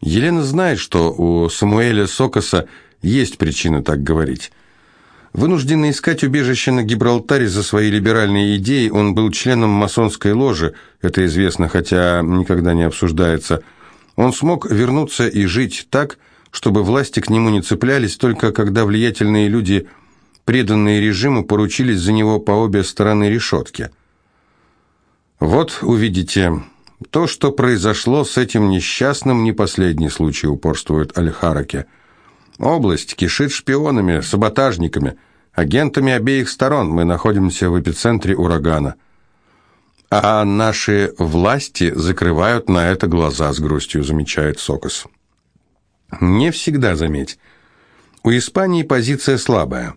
Елена знает, что у Самуэля Сокоса есть причина так говорить. Вынужденный искать убежище на Гибралтаре за свои либеральные идеи, он был членом масонской ложи, это известно, хотя никогда не обсуждается. Он смог вернуться и жить так, чтобы власти к нему не цеплялись, только когда влиятельные люди, преданные режиму, поручились за него по обе стороны решетки. Вот увидите, то, что произошло с этим несчастным, не последний случай, упорствует Аль-Хараке – Область кишит шпионами, саботажниками, агентами обеих сторон. Мы находимся в эпицентре урагана. А наши власти закрывают на это глаза, с грустью замечает Сокос. Не всегда, заметь. У Испании позиция слабая.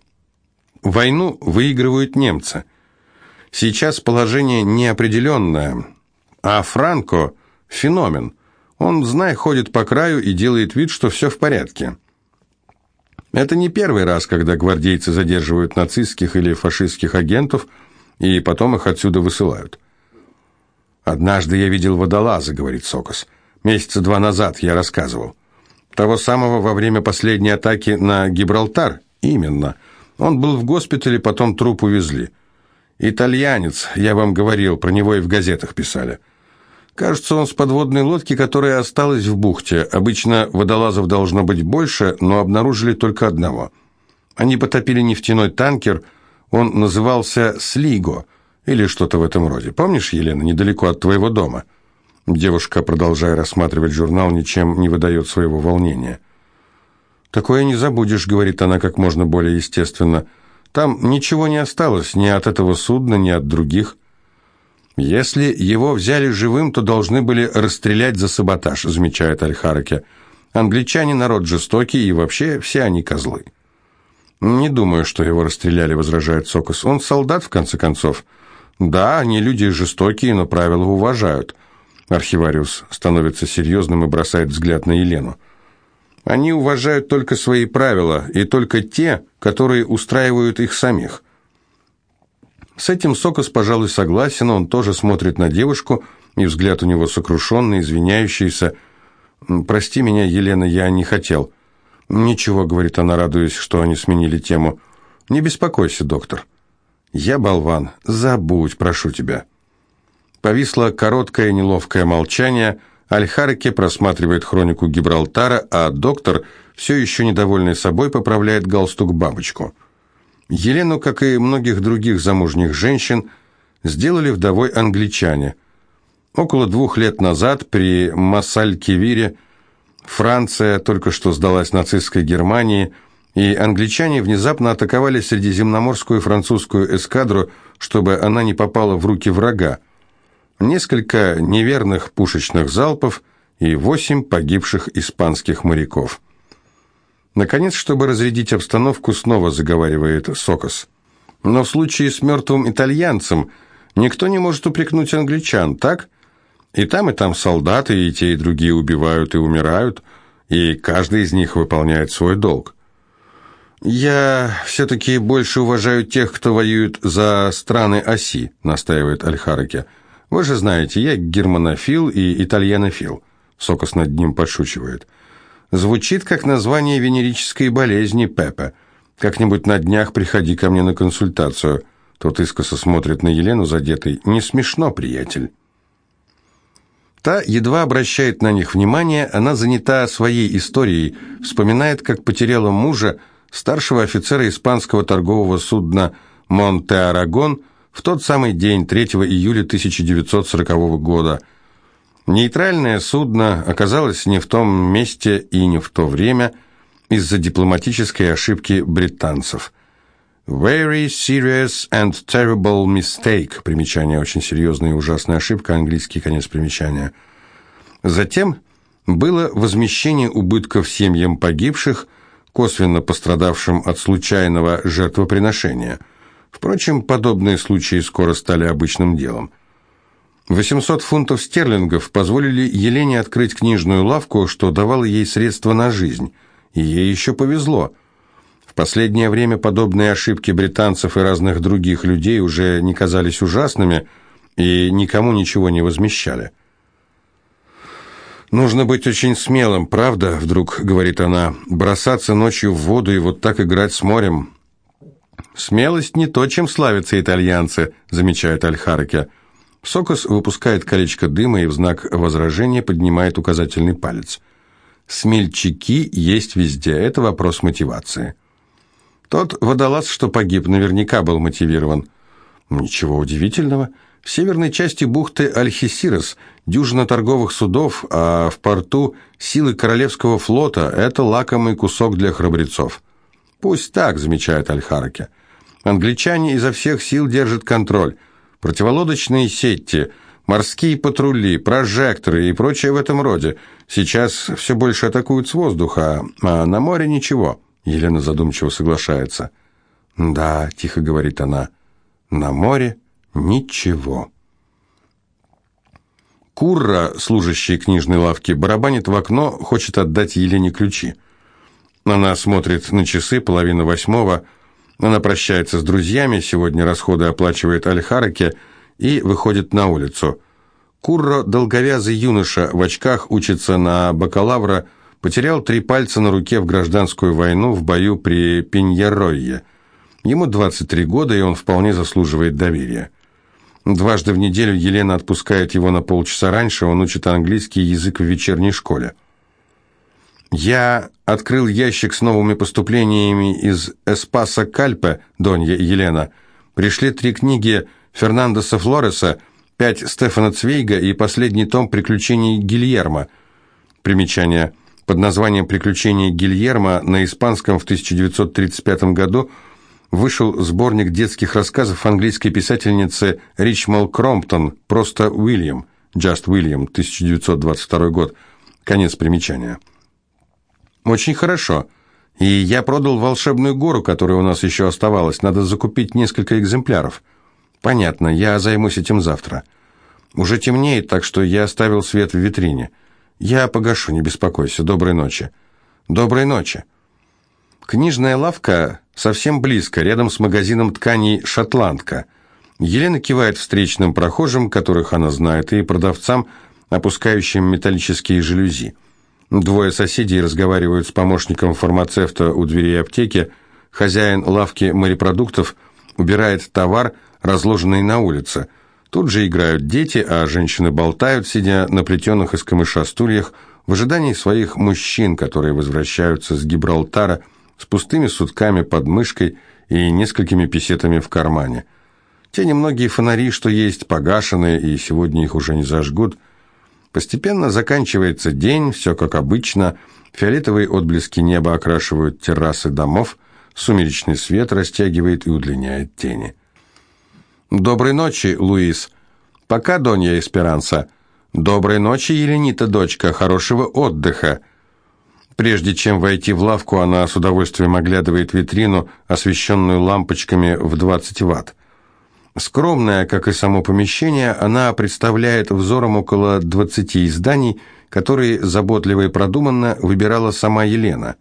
Войну выигрывают немцы. Сейчас положение неопределенное, а Франко – феномен. Он, знай, ходит по краю и делает вид, что все в порядке. Это не первый раз, когда гвардейцы задерживают нацистских или фашистских агентов и потом их отсюда высылают. «Однажды я видел водолаза», — говорит Сокос. «Месяца два назад я рассказывал. Того самого во время последней атаки на Гибралтар? Именно. Он был в госпитале, потом труп увезли. Итальянец, я вам говорил, про него и в газетах писали». Кажется, он с подводной лодки, которая осталась в бухте. Обычно водолазов должно быть больше, но обнаружили только одного. Они потопили нефтяной танкер, он назывался «Слиго» или что-то в этом роде. Помнишь, Елена, недалеко от твоего дома? Девушка, продолжая рассматривать журнал, ничем не выдает своего волнения. «Такое не забудешь», — говорит она как можно более естественно. «Там ничего не осталось ни от этого судна, ни от других». «Если его взяли живым, то должны были расстрелять за саботаж», замечает Аль-Хараке. «Англичане народ жестокий, и вообще все они козлы». «Не думаю, что его расстреляли», — возражает Сокос. «Он солдат, в конце концов». «Да, они люди жестокие, но правила уважают». Архивариус становится серьезным и бросает взгляд на Елену. «Они уважают только свои правила, и только те, которые устраивают их самих. С этим Сокос, пожалуй, согласен, он тоже смотрит на девушку, и взгляд у него сокрушенный, извиняющийся. «Прости меня, Елена, я не хотел». «Ничего», — говорит она, радуясь, что они сменили тему. «Не беспокойся, доктор». «Я болван. Забудь, прошу тебя». Повисло короткое неловкое молчание. Аль-Хараке просматривает хронику Гибралтара, а доктор, все еще недовольный собой, поправляет галстук-бабочку. Елену, как и многих других замужних женщин, сделали вдовой англичане. Около двух лет назад при Массаль-Кивире Франция только что сдалась нацистской Германии, и англичане внезапно атаковали средиземноморскую французскую эскадру, чтобы она не попала в руки врага. Несколько неверных пушечных залпов и восемь погибших испанских моряков. Наконец, чтобы разрядить обстановку, снова заговаривает Сокос. Но в случае с мертвым итальянцем никто не может упрекнуть англичан, так? И там, и там солдаты, и те, и другие убивают и умирают, и каждый из них выполняет свой долг. «Я все-таки больше уважаю тех, кто воюет за страны оси», настаивает Альхараке. «Вы же знаете, я германофил и итальянофил», Сокос над ним подшучивает. Звучит как название венерической болезни, Пепе. Как-нибудь на днях приходи ко мне на консультацию. Тот искоса смотрит на Елену задетой. Не смешно, приятель. Та едва обращает на них внимание, она занята своей историей, вспоминает, как потеряла мужа, старшего офицера испанского торгового судна «Монте-Арагон» в тот самый день, 3 июля 1940 года – Нейтральное судно оказалось не в том месте и не в то время из-за дипломатической ошибки британцев. Very serious and terrible mistake. Примечание очень серьезная и ужасная ошибка, английский конец примечания. Затем было возмещение убытков семьям погибших, косвенно пострадавшим от случайного жертвоприношения. Впрочем, подобные случаи скоро стали обычным делом. 800 фунтов стерлингов позволили Елене открыть книжную лавку, что давало ей средства на жизнь. И ей еще повезло. В последнее время подобные ошибки британцев и разных других людей уже не казались ужасными и никому ничего не возмещали. «Нужно быть очень смелым, правда?» — вдруг говорит она. «Бросаться ночью в воду и вот так играть с морем». «Смелость не то, чем славятся итальянцы», — замечает Альхарке. Сокос выпускает колечко дыма и в знак возражения поднимает указательный палец. «Смельчаки есть везде. Это вопрос мотивации». Тот водолаз, что погиб, наверняка был мотивирован. Ничего удивительного. В северной части бухты Альхисирос дюжина торговых судов, а в порту силы Королевского флота – это лакомый кусок для храбрецов. «Пусть так», – замечает Альхараке. «Англичане изо всех сил держат контроль. Противолодочные сети, морские патрули, прожекторы и прочее в этом роде. Сейчас все больше атакуют с воздуха, а на море ничего». Елена задумчиво соглашается. «Да», – тихо говорит она, – «на море ничего». Курра, служащий книжной лавки, барабанит в окно, хочет отдать Елене ключи. Она смотрит на часы, половина восьмого. Она прощается с друзьями, сегодня расходы оплачивает Альхараке и выходит на улицу. Курро, долговязый юноша, в очках учится на бакалавра, потерял три пальца на руке в гражданскую войну в бою при Пиньеройе. Ему 23 года, и он вполне заслуживает доверия. Дважды в неделю Елена отпускает его на полчаса раньше, он учит английский язык в вечерней школе. «Я открыл ящик с новыми поступлениями из Эспаса Кальпе, Донья Елена. Пришли три книги Фернандеса Флореса, пять Стефана Цвейга и последний том «Приключений Гильермо». Примечание. Под названием «Приключения Гильермо» на испанском в 1935 году – вышел сборник детских рассказов английской писательницы Ричмал Кромптон «Просто Уильям», «Just William», 1922 год, конец примечания. «Очень хорошо. И я продал волшебную гору, которая у нас еще оставалась. Надо закупить несколько экземпляров». «Понятно, я займусь этим завтра». «Уже темнеет, так что я оставил свет в витрине. Я погашу, не беспокойся. Доброй ночи». «Доброй ночи». Книжная лавка совсем близко, рядом с магазином тканей «Шотландка». Елена кивает встречным прохожим, которых она знает, и продавцам, опускающим металлические жалюзи. Двое соседей разговаривают с помощником фармацевта у дверей аптеки. Хозяин лавки морепродуктов убирает товар, разложенный на улице. Тут же играют дети, а женщины болтают, сидя на плетеных из камыша стульях, в ожидании своих мужчин, которые возвращаются с Гибралтара – с пустыми сутками под мышкой и несколькими песетами в кармане. Те немногие фонари, что есть, погашены, и сегодня их уже не зажгут. Постепенно заканчивается день, все как обычно. Фиолетовые отблески неба окрашивают террасы домов, сумеречный свет растягивает и удлиняет тени. «Доброй ночи, Луис!» «Пока, Донья Эсперанса!» «Доброй ночи, Еленита, дочка! Хорошего отдыха!» Прежде чем войти в лавку, она с удовольствием оглядывает витрину, освещенную лампочками в 20 ватт. Скромная, как и само помещение, она представляет взором около 20 изданий, которые заботливо и продуманно выбирала сама Елена.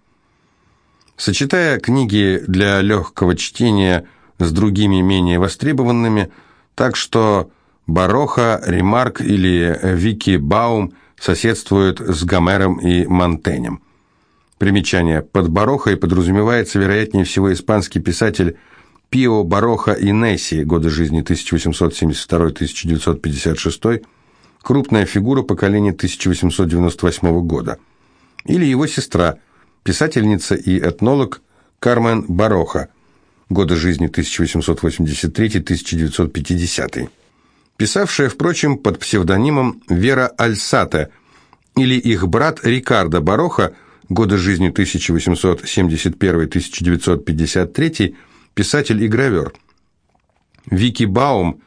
Сочетая книги для легкого чтения с другими менее востребованными, так что Бароха, Ремарк или Вики Баум соседствуют с Гомером и Монтенем. Примечание. Под Барохой подразумевается, вероятнее всего, испанский писатель Пио Бароха Инесси, годы жизни 1872-1956, крупная фигура поколения 1898 года. Или его сестра, писательница и этнолог Кармен Бароха, годы жизни 1883-1950, писавшая, впрочем, под псевдонимом Вера Альсате, или их брат Рикардо Бароха – годы жизни 1871-1953, писатель и гравер. Вики Баум,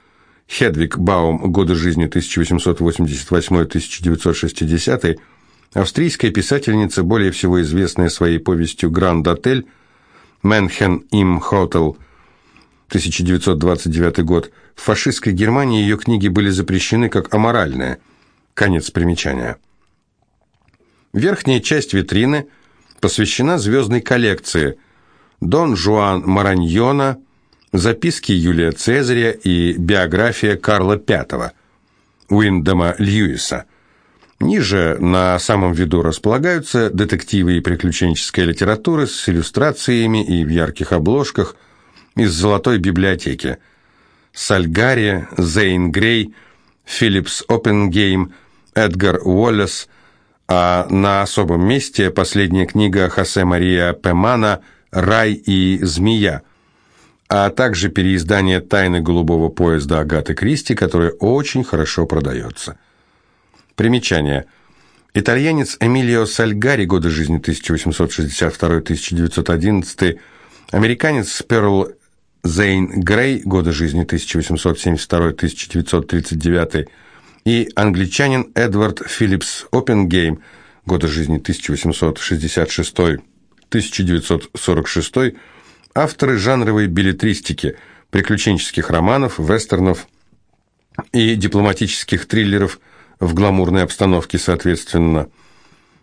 Хедвиг Баум, годы жизни 1888-1960, австрийская писательница, более всего известная своей повестью «Гранд Отель», «Мэнхен им Хотел», 1929 год. В фашистской Германии ее книги были запрещены как аморальные. Конец примечания. Верхняя часть витрины посвящена звездной коллекции «Дон Жуан Мараньона», «Записки Юлия Цезаря» и «Биография Карла V» Уиндема Льюиса. Ниже на самом виду располагаются детективы и приключенческая литература с иллюстрациями и в ярких обложках из золотой библиотеки. Сальгари, Зейн Грей, Филлипс Оппенгейм, Эдгар Уоллес, а на особом месте последняя книга Хосе Мария Пемана «Рай и змея», а также переиздание «Тайны голубого поезда» Агаты Кристи, которое очень хорошо продается. Примечание. Итальянец Эмилио Сальгари, годы жизни 1862-1911, американец Перл Зейн Грей, годы жизни 1872-1939, и англичанин Эдвард Филлипс Оппенгейм, годы жизни 1866-1946, авторы жанровой билетристики, приключенческих романов, вестернов и дипломатических триллеров – в гламурной обстановке, соответственно.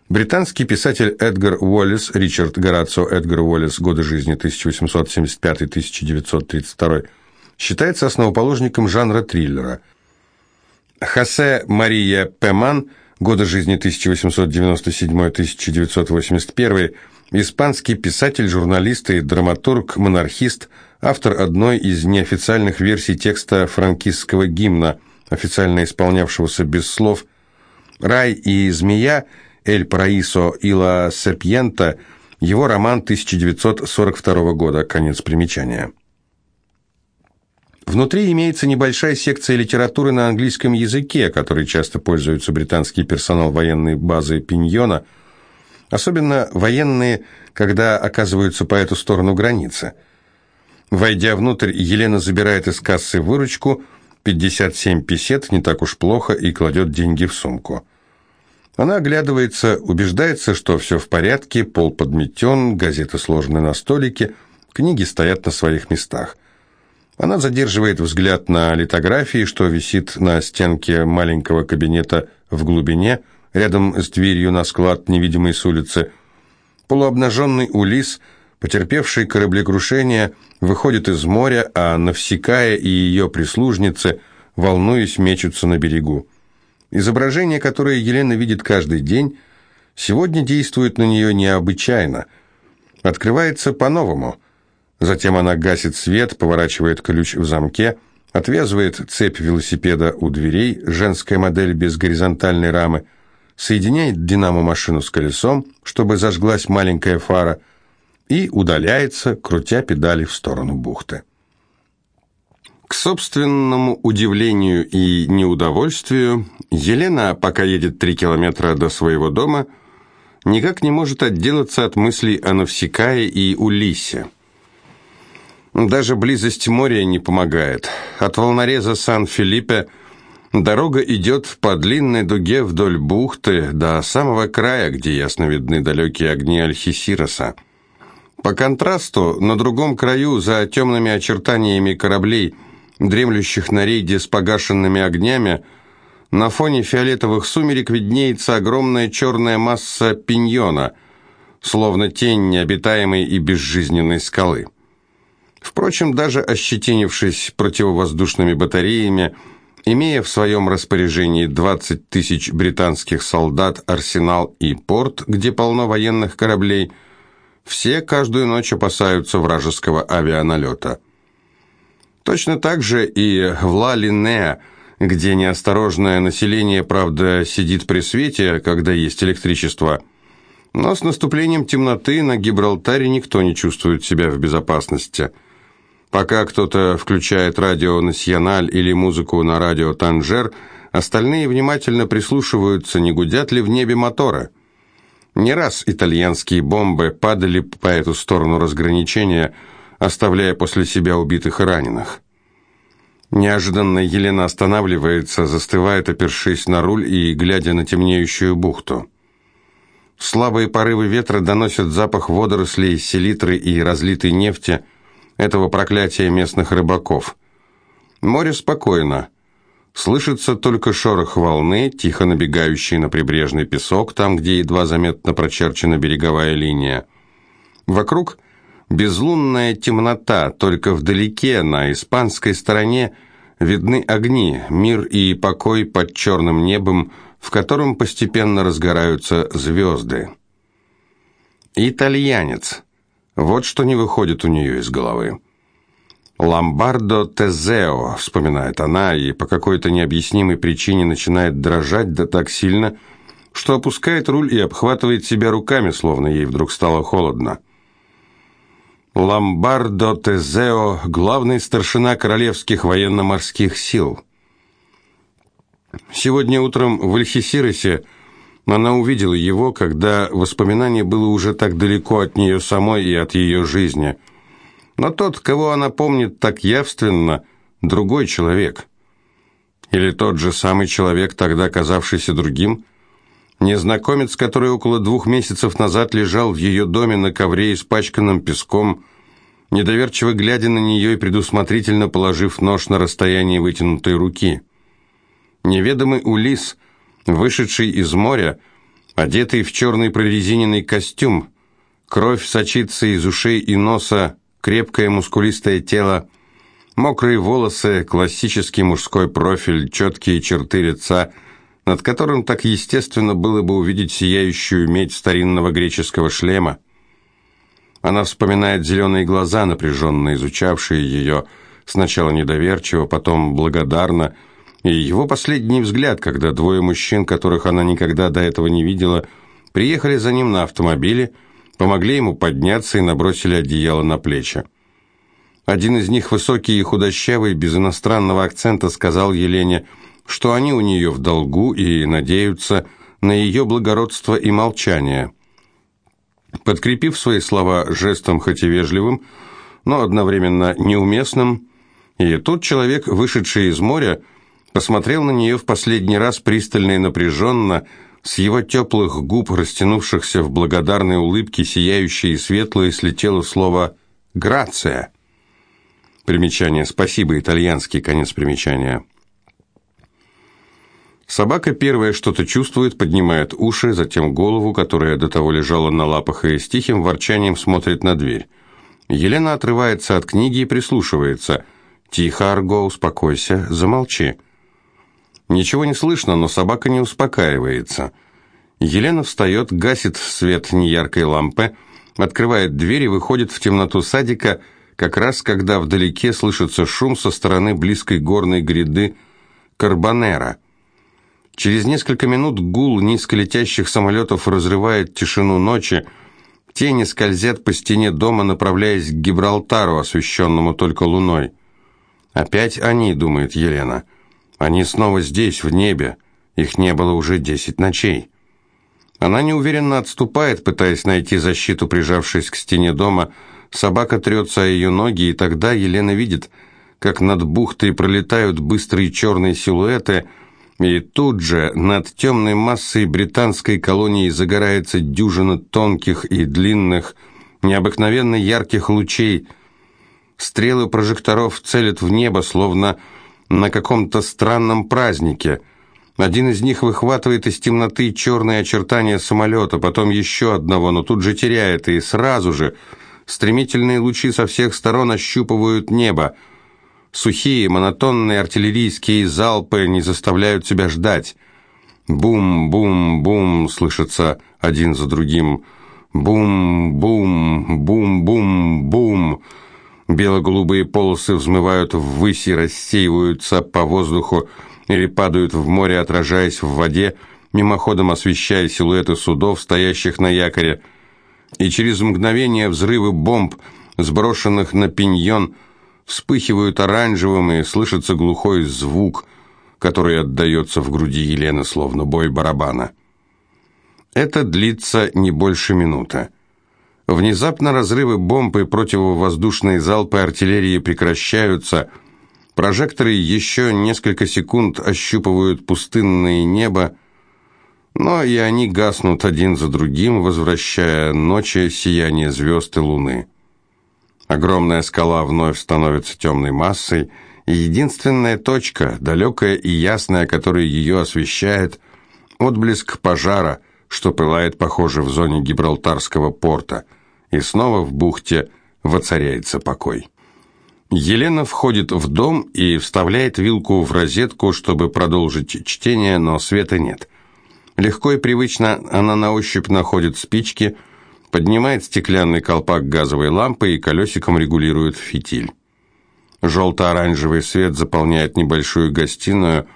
Британский писатель Эдгар Уоллес, Ричард Горацио Эдгар Уоллес, годы жизни 1875-1932, считается основоположником жанра триллера. Хосе Мария Пеман, годы жизни 1897-1981, испанский писатель, журналист и драматург-монархист, автор одной из неофициальных версий текста франкистского гимна – официально исполнявшегося без слов, «Рай и змея» Эль Параисо и Ла Серпьента, его роман 1942 года, конец примечания. Внутри имеется небольшая секция литературы на английском языке, которой часто пользуется британский персонал военной базы Пиньона, особенно военные, когда оказываются по эту сторону границы. Войдя внутрь, Елена забирает из кассы выручку – 57 песет не так уж плохо и кладет деньги в сумку. Она оглядывается, убеждается, что все в порядке, пол подметен, газеты сложены на столике, книги стоят на своих местах. Она задерживает взгляд на литографии, что висит на стенке маленького кабинета в глубине, рядом с дверью на склад, невидимый с улицы. Полуобнаженный Улис – Потерпевший кораблекрушение выходит из моря, а Навсекая и ее прислужницы, волнуясь, мечутся на берегу. Изображение, которое Елена видит каждый день, сегодня действует на нее необычайно. Открывается по-новому. Затем она гасит свет, поворачивает ключ в замке, отвязывает цепь велосипеда у дверей, женская модель без горизонтальной рамы, соединяет динамо-машину с колесом, чтобы зажглась маленькая фара – и удаляется, крутя педали в сторону бухты. К собственному удивлению и неудовольствию, Елена, пока едет три километра до своего дома, никак не может отделаться от мыслей о Навсекае и Улисе. Даже близость моря не помогает. От волнореза Сан-Филиппе дорога идет по длинной дуге вдоль бухты до самого края, где ясно видны далекие огни Альхисироса. По контрасту, на другом краю, за темными очертаниями кораблей, дремлющих на рейде с погашенными огнями, на фоне фиолетовых сумерек виднеется огромная черная масса пиньона, словно тень необитаемой и безжизненной скалы. Впрочем, даже ощетинившись противовоздушными батареями, имея в своем распоряжении 20 тысяч британских солдат, арсенал и порт, где полно военных кораблей – все каждую ночь опасаются вражеского авианалета. Точно так же и в Ла-Линне, где неосторожное население, правда, сидит при свете, когда есть электричество. Но с наступлением темноты на Гибралтаре никто не чувствует себя в безопасности. Пока кто-то включает радио «Насьональ» или музыку на радио «Танжер», остальные внимательно прислушиваются, не гудят ли в небе моторы. Не раз итальянские бомбы падали по эту сторону разграничения, оставляя после себя убитых и раненых. Неожиданно Елена останавливается, застывает, опершись на руль и глядя на темнеющую бухту. Слабые порывы ветра доносят запах водорослей, селитры и разлитой нефти, этого проклятия местных рыбаков. Море спокойно. Слышится только шорох волны, тихо набегающий на прибрежный песок, там, где едва заметно прочерчена береговая линия. Вокруг безлунная темнота, только вдалеке, на испанской стороне, видны огни, мир и покой под черным небом, в котором постепенно разгораются звезды. Итальянец. Вот что не выходит у нее из головы. «Ламбардо Тезео», — вспоминает она, и по какой-то необъяснимой причине начинает дрожать, да так сильно, что опускает руль и обхватывает себя руками, словно ей вдруг стало холодно. Ламбардо Тезео, главный старшина королевских военно-морских сил. Сегодня утром в Альхисиросе она увидела его, когда воспоминание было уже так далеко от нее самой и от ее жизни. Но тот, кого она помнит так явственно, другой человек. Или тот же самый человек, тогда казавшийся другим – Незнакомец, который около двух месяцев назад лежал в ее доме на ковре, испачканном песком, недоверчиво глядя на нее и предусмотрительно положив нож на расстояние вытянутой руки. Неведомый Улис, вышедший из моря, одетый в черный прорезиненный костюм, кровь сочится из ушей и носа, крепкое мускулистое тело, мокрые волосы, классический мужской профиль, четкие черты лица – над которым так естественно было бы увидеть сияющую медь старинного греческого шлема. Она вспоминает зеленые глаза, напряженно изучавшие ее, сначала недоверчиво, потом благодарно, и его последний взгляд, когда двое мужчин, которых она никогда до этого не видела, приехали за ним на автомобиле, помогли ему подняться и набросили одеяло на плечи. Один из них, высокий и худощавый, без иностранного акцента, сказал Елене – что они у нее в долгу и надеются на ее благородство и молчание. Подкрепив свои слова жестом хоть и вежливым, но одновременно неуместным, и тот человек, вышедший из моря, посмотрел на нее в последний раз пристально и напряженно, с его теплых губ, растянувшихся в благодарной улыбке, сияющей и светлой, слетело слово «грация». Примечание «спасибо» итальянский, конец примечания. Собака первое что-то чувствует, поднимает уши, затем голову, которая до того лежала на лапах, и с тихим ворчанием смотрит на дверь. Елена отрывается от книги и прислушивается. «Тихо, Арго, успокойся, замолчи». Ничего не слышно, но собака не успокаивается. Елена встает, гасит свет неяркой лампы, открывает дверь и выходит в темноту садика, как раз когда вдалеке слышится шум со стороны близкой горной гряды Карбонера – Через несколько минут гул низколетящих самолетов разрывает тишину ночи. Тени скользят по стене дома, направляясь к Гибралтару, освещенному только луной. «Опять они», — думает Елена. «Они снова здесь, в небе. Их не было уже десять ночей». Она неуверенно отступает, пытаясь найти защиту, прижавшись к стене дома. Собака трется о ее ноги, и тогда Елена видит, как над бухтой пролетают быстрые черные силуэты — и тут же над темной массой британской колонии загорается дюжина тонких и длинных, необыкновенно ярких лучей. Стрелы прожекторов целят в небо, словно на каком-то странном празднике. Один из них выхватывает из темноты черные очертания самолета, потом еще одного, но тут же теряет, и сразу же стремительные лучи со всех сторон ощупывают небо. Сухие, монотонные артиллерийские залпы не заставляют себя ждать. Бум-бум-бум слышится один за другим. Бум-бум-бум-бум-бум. Бело-голубые полосы взмывают ввысь и рассеиваются по воздуху или падают в море, отражаясь в воде, мимоходом освещая силуэты судов, стоящих на якоре. И через мгновение взрывы бомб, сброшенных на пиньон, вспыхивают оранжевым и слышится глухой звук, который отдается в груди Елены, словно бой барабана. Это длится не больше минуты. Внезапно разрывы бомб и противовоздушные залпы артиллерии прекращаются. Прожекторы еще несколько секунд ощупывают пустынное небо, но и они гаснут один за другим, возвращая ночи сияние звезд и луны. Огромная скала вновь становится темной массой, и единственная точка, далекая и ясная, которая ее освещает, отблеск пожара, что пылает, похоже, в зоне Гибралтарского порта, и снова в бухте воцаряется покой. Елена входит в дом и вставляет вилку в розетку, чтобы продолжить чтение, но света нет. Легко и привычно она на ощупь находит спички, поднимает стеклянный колпак газовой лампы и колесиком регулирует фитиль. Желто-оранжевый свет заполняет небольшую гостиную,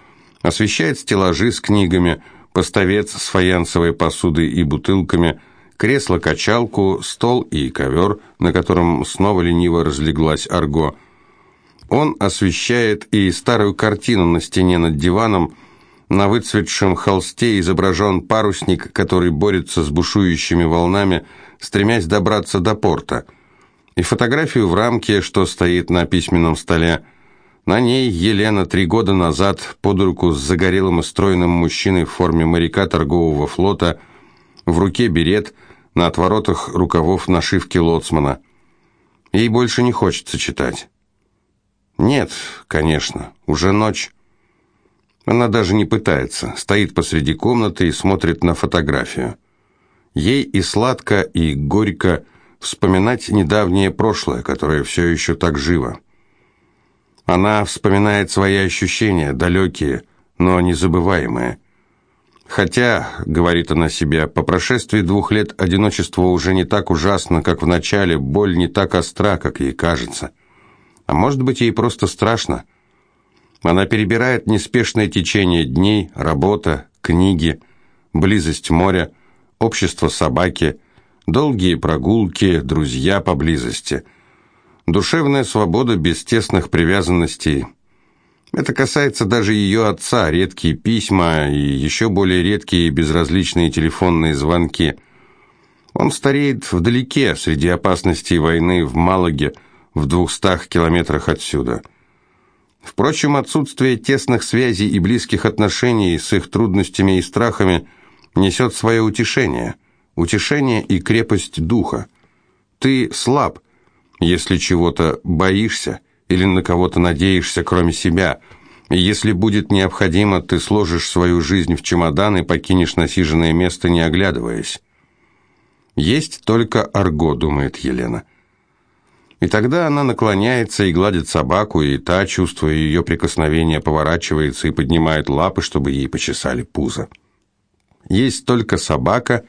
освещает стеллажи с книгами, поставец с фаянсовой посудой и бутылками, кресло-качалку, стол и ковер, на котором снова лениво разлеглась Арго. Он освещает и старую картину на стене над диваном, на выцветшем холсте изображен парусник, который борется с бушующими волнами, стремясь добраться до порта. И фотографию в рамке, что стоит на письменном столе. На ней Елена три года назад под руку с загорелым и стройным мужчиной в форме моряка торгового флота, в руке берет, на отворотах рукавов нашивки лоцмана. Ей больше не хочется читать. Нет, конечно, уже ночь. Она даже не пытается, стоит посреди комнаты и смотрит на фотографию. Ей и сладко, и горько вспоминать недавнее прошлое, которое все еще так живо. Она вспоминает свои ощущения, далекие, но незабываемые. Хотя, говорит она себе, по прошествии двух лет одиночество уже не так ужасно, как в начале, боль не так остра, как ей кажется. А может быть, ей просто страшно – она перебирает неспешное течение дней, работа, книги, близость моря, общество собаки, долгие прогулки, друзья поблизости. Душевная свобода без тесных привязанностей. Это касается даже ее отца, редкие письма и еще более редкие безразличные телефонные звонки. Он стареет вдалеке, среди опасностей войны в Малаге, в двухстах километрах отсюда. Впрочем, отсутствие тесных связей и близких отношений с их трудностями и страхами несет свое утешение. Утешение и крепость духа. Ты слаб, если чего-то боишься или на кого-то надеешься, кроме себя. Если будет необходимо, ты сложишь свою жизнь в чемодан и покинешь насиженное место, не оглядываясь. Есть только Арго, думает Елена. И тогда она наклоняется и гладит собаку, и та, чувствуя ее прикосновение, поворачивается и поднимает лапы, чтобы ей почесали пузо. Есть только собака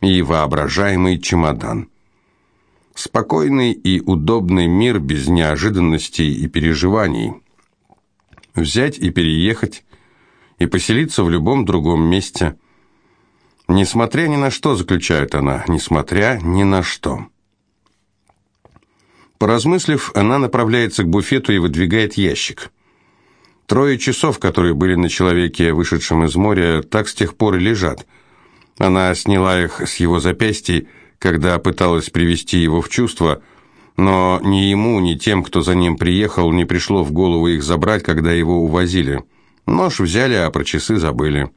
и воображаемый чемодан. Спокойный и удобный мир без неожиданностей и переживаний. Взять и переехать, и поселиться в любом другом месте. Несмотря ни на что, заключает она, несмотря ни на что. Поразмыслив, она направляется к буфету и выдвигает ящик. Трое часов, которые были на человеке, вышедшем из моря, так с тех пор и лежат. Она сняла их с его запястья, когда пыталась привести его в чувство, но ни ему, ни тем, кто за ним приехал, не пришло в голову их забрать, когда его увозили. Нож взяли, а про часы забыли.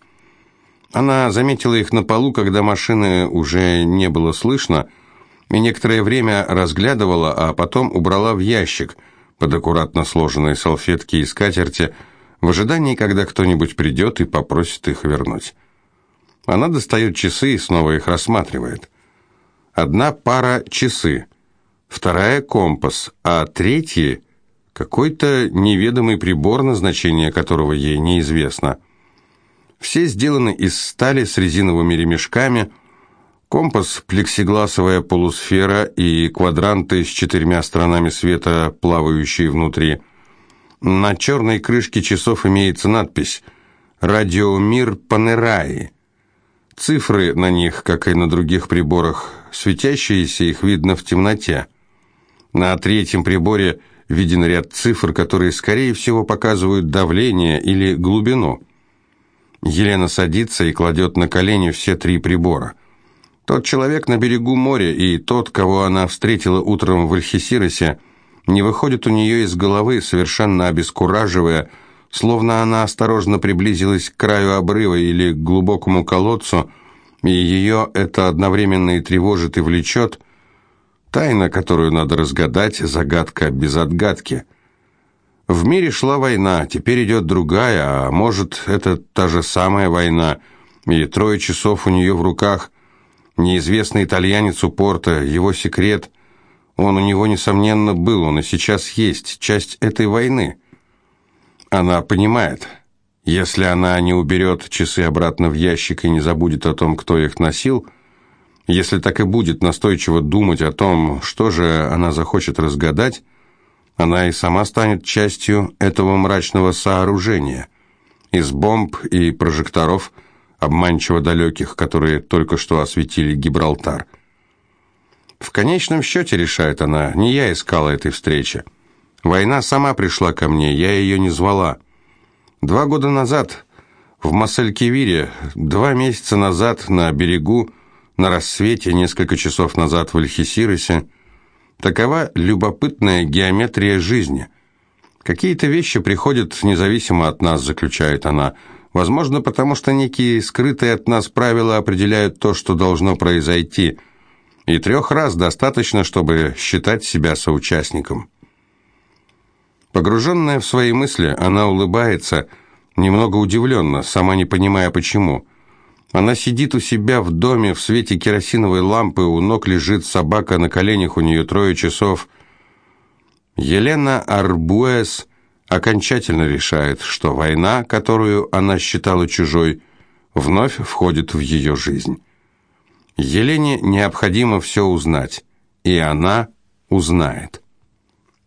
Она заметила их на полу, когда машины уже не было слышно, и некоторое время разглядывала, а потом убрала в ящик под аккуратно сложенные салфетки и скатерти в ожидании, когда кто-нибудь придет и попросит их вернуть. Она достает часы и снова их рассматривает. Одна пара часы, вторая компас, а третья какой-то неведомый прибор, назначение которого ей неизвестно. Все сделаны из стали с резиновыми ремешками – Компас, плексигласовая полусфера и квадранты с четырьмя сторонами света, плавающие внутри. На черной крышке часов имеется надпись «Радиомир Панераи». Цифры на них, как и на других приборах, светящиеся, их видно в темноте. На третьем приборе виден ряд цифр, которые, скорее всего, показывают давление или глубину. Елена садится и кладет на колени все три прибора – тот человек на берегу моря и тот, кого она встретила утром в Альхисиросе, не выходит у нее из головы, совершенно обескураживая, словно она осторожно приблизилась к краю обрыва или к глубокому колодцу, и ее это одновременно и тревожит, и влечет. Тайна, которую надо разгадать, загадка без отгадки. В мире шла война, теперь идет другая, а может, это та же самая война, и трое часов у нее в руках – Неизвестный итальянец у порта, его секрет. Он у него, несомненно, был, он и сейчас есть, часть этой войны. Она понимает. Если она не уберет часы обратно в ящик и не забудет о том, кто их носил, если так и будет настойчиво думать о том, что же она захочет разгадать, она и сама станет частью этого мрачного сооружения из бомб и прожекторов, обманчиво далеких, которые только что осветили Гибралтар. В конечном счете, решает она, не я искала этой встречи. Война сама пришла ко мне, я ее не звала. Два года назад в Масселькивире, два месяца назад на берегу, на рассвете, несколько часов назад в Альхисиросе. Такова любопытная геометрия жизни. Какие-то вещи приходят независимо от нас, заключает она. Возможно, потому что некие скрытые от нас правила определяют то, что должно произойти. И трех раз достаточно, чтобы считать себя соучастником. Погруженная в свои мысли, она улыбается, немного удивленно, сама не понимая почему. Она сидит у себя в доме в свете керосиновой лампы, у ног лежит собака, на коленях у нее трое часов. Елена Арбуэс окончательно решает, что война, которую она считала чужой, вновь входит в ее жизнь. Елене необходимо все узнать, и она узнает.